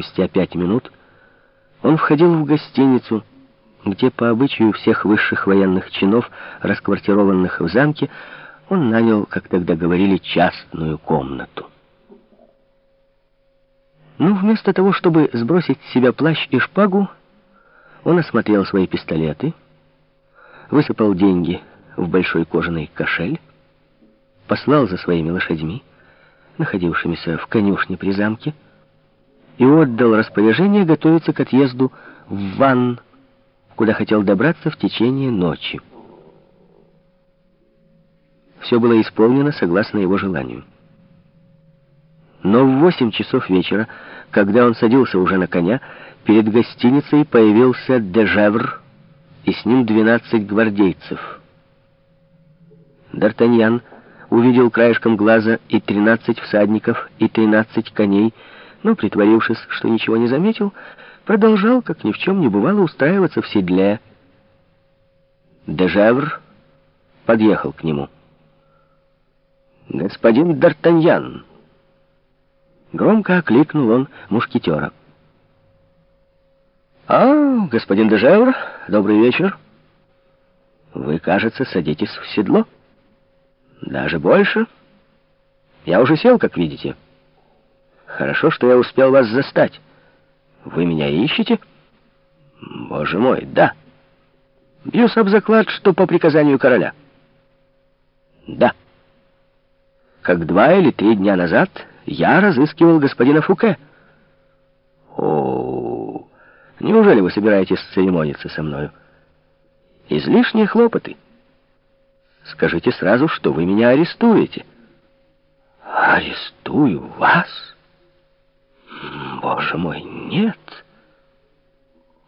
спустя пять минут он входил в гостиницу, где по обычаю всех высших военных чинов, расквартированных в замке, он нанял, как тогда говорили, частную комнату. Но вместо того, чтобы сбросить с себя плащ и шпагу, он осмотрел свои пистолеты, высыпал деньги в большой кожаный кошель, послал за своими лошадьми, находившимися в конюшне при замке, и отдал распоряжение готовиться к отъезду в Ван, куда хотел добраться в течение ночи. Все было исполнено согласно его желанию. Но в восемь часов вечера, когда он садился уже на коня, перед гостиницей появился Дежевр и с ним двенадцать гвардейцев. Д'Артаньян увидел краешком глаза и тринадцать всадников, и тринадцать коней, но, притворившись, что ничего не заметил, продолжал, как ни в чем не бывало, устраиваться в седле. Дежевр подъехал к нему. «Господин Д'Артаньян!» Громко окликнул он мушкетера. «А, господин Дежевр, добрый вечер. Вы, кажется, садитесь в седло. Даже больше. Я уже сел, как видите». Хорошо, что я успел вас застать. Вы меня ищете? Боже мой, да. Бьюсь об заклад, что по приказанию короля. Да. Как два или три дня назад я разыскивал господина Фуке. О, неужели вы собираетесь церемониться со мною? Излишние хлопоты. Скажите сразу, что вы меня арестуете. Арестую вас? Боже мой, нет.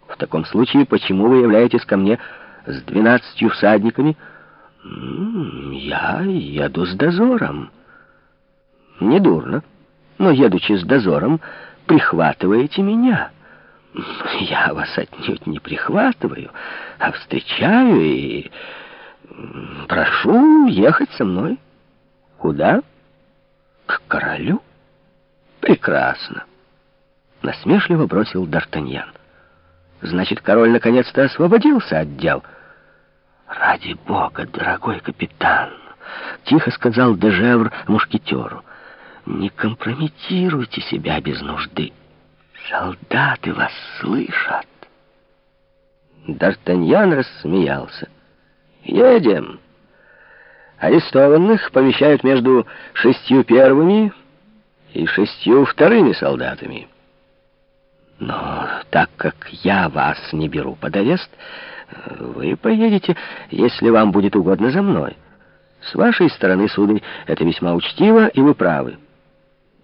В таком случае, почему вы являетесь ко мне с двенадцатью всадниками? Я еду с дозором. Недурно. Но, едучи с дозором, прихватываете меня. Я вас отнюдь не прихватываю, а встречаю и прошу ехать со мной. Куда? К королю. Прекрасно. Насмешливо бросил Д'Артаньян. Значит, король наконец-то освободился от дел. Ради бога, дорогой капитан, тихо сказал Дежевр мушкетеру. Не компрометируйте себя без нужды. Солдаты вас слышат. Д'Артаньян рассмеялся. «Едем!» Арестованных помещают между шестью первыми и шестью вторыми солдатами. Но так как я вас не беру под арест, вы поедете, если вам будет угодно, за мной. С вашей стороны, сударь, это весьма учтиво, и вы правы.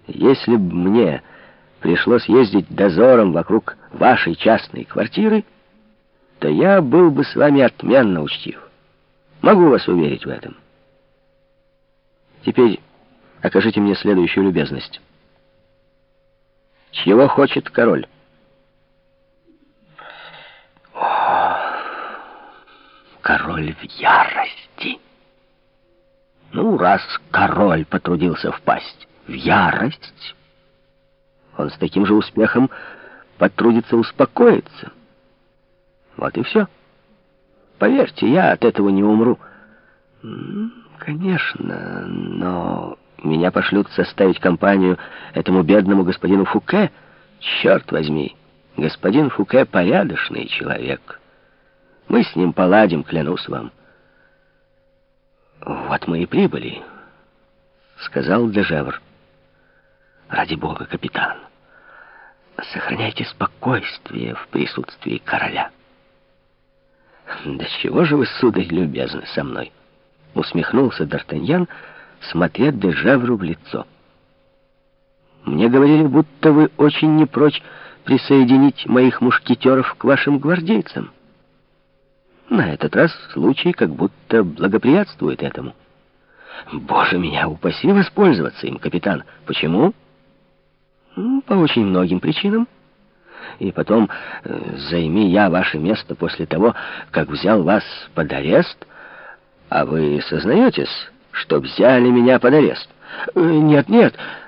Если бы мне пришлось ездить дозором вокруг вашей частной квартиры, то я был бы с вами отменно учтив. Могу вас уверить в этом. Теперь окажите мне следующую любезность. Чего хочет король? Король в ярости. Ну, раз король потрудился впасть в ярость, он с таким же успехом потрудится успокоиться. Вот и все. Поверьте, я от этого не умру. Конечно, но меня пошлют составить компанию этому бедному господину Фуке. Черт возьми, господин Фуке порядочный человек. Мы с ним поладим, клянусь вам. Вот мы и прибыли, сказал Дежевр. Ради бога, капитан, сохраняйте спокойствие в присутствии короля. Да чего же вы, сударь, любезны со мной? Усмехнулся Д'Артаньян, смотря Дежевру в лицо. Мне говорили, будто вы очень не прочь присоединить моих мушкетеров к вашим гвардейцам. На этот раз случай как будто благоприятствует этому. Боже меня, упаси воспользоваться им, капитан. Почему? По очень многим причинам. И потом, э, займи я ваше место после того, как взял вас под арест, а вы сознаетесь, что взяли меня под арест? Э, нет, нет,